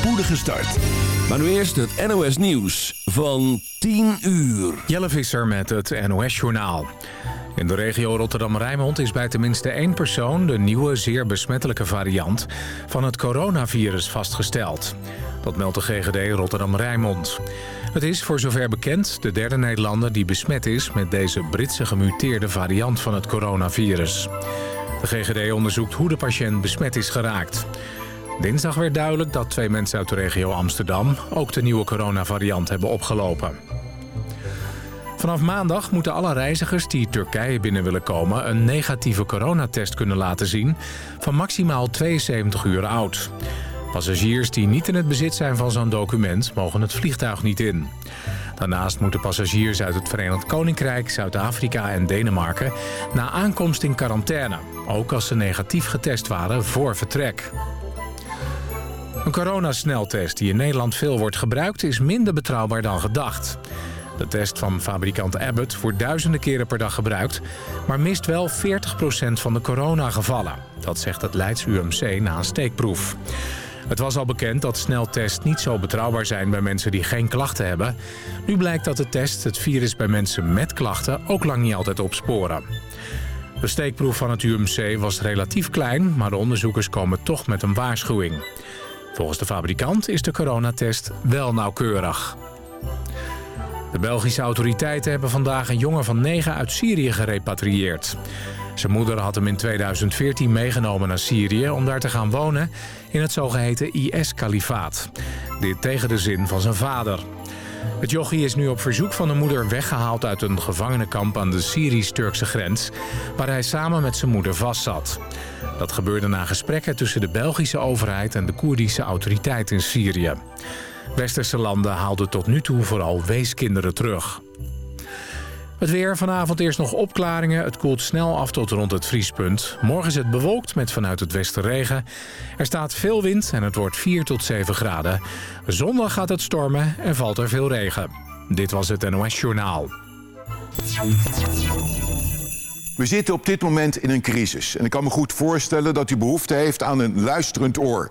spoedige start. Maar nu eerst het NOS Nieuws van 10 uur. Jelle Visser met het NOS Journaal. In de regio Rotterdam-Rijnmond is bij tenminste één persoon... de nieuwe, zeer besmettelijke variant van het coronavirus vastgesteld. Dat meldt de GGD Rotterdam-Rijnmond. Het is voor zover bekend de derde Nederlander die besmet is... met deze Britse gemuteerde variant van het coronavirus. De GGD onderzoekt hoe de patiënt besmet is geraakt. Dinsdag werd duidelijk dat twee mensen uit de regio Amsterdam... ook de nieuwe coronavariant hebben opgelopen. Vanaf maandag moeten alle reizigers die Turkije binnen willen komen... een negatieve coronatest kunnen laten zien van maximaal 72 uur oud. Passagiers die niet in het bezit zijn van zo'n document... mogen het vliegtuig niet in. Daarnaast moeten passagiers uit het Verenigd Koninkrijk, Zuid-Afrika en Denemarken... na aankomst in quarantaine, ook als ze negatief getest waren voor vertrek. Een coronasneltest die in Nederland veel wordt gebruikt... is minder betrouwbaar dan gedacht. De test van fabrikant Abbott wordt duizenden keren per dag gebruikt... maar mist wel 40% van de coronagevallen. Dat zegt het Leids UMC na een steekproef. Het was al bekend dat sneltests niet zo betrouwbaar zijn bij mensen die geen klachten hebben. Nu blijkt dat de test het virus bij mensen met klachten ook lang niet altijd opsporen. De steekproef van het UMC was relatief klein, maar de onderzoekers komen toch met een waarschuwing. Volgens de fabrikant is de coronatest wel nauwkeurig. De Belgische autoriteiten hebben vandaag een jongen van 9 uit Syrië gerepatrieerd. Zijn moeder had hem in 2014 meegenomen naar Syrië om daar te gaan wonen in het zogeheten IS-kalifaat. Dit tegen de zin van zijn vader. Het jochie is nu op verzoek van de moeder weggehaald uit een gevangenenkamp aan de Syrisch-Turkse grens... waar hij samen met zijn moeder vastzat. Dat gebeurde na gesprekken tussen de Belgische overheid en de Koerdische autoriteit in Syrië. Westerse landen haalden tot nu toe vooral weeskinderen terug. Het weer vanavond eerst nog opklaringen. Het koelt snel af tot rond het vriespunt. Morgen is het bewolkt met vanuit het westen regen. Er staat veel wind en het wordt 4 tot 7 graden. Zondag gaat het stormen en valt er veel regen. Dit was het NOS Journaal. We zitten op dit moment in een crisis. En ik kan me goed voorstellen dat u behoefte heeft aan een luisterend oor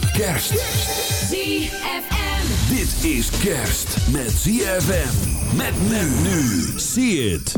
Kerst. ZFM. Dit is kerst met ZFM. Met men nu. See it.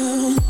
Oh.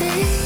be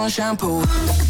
on shampoo.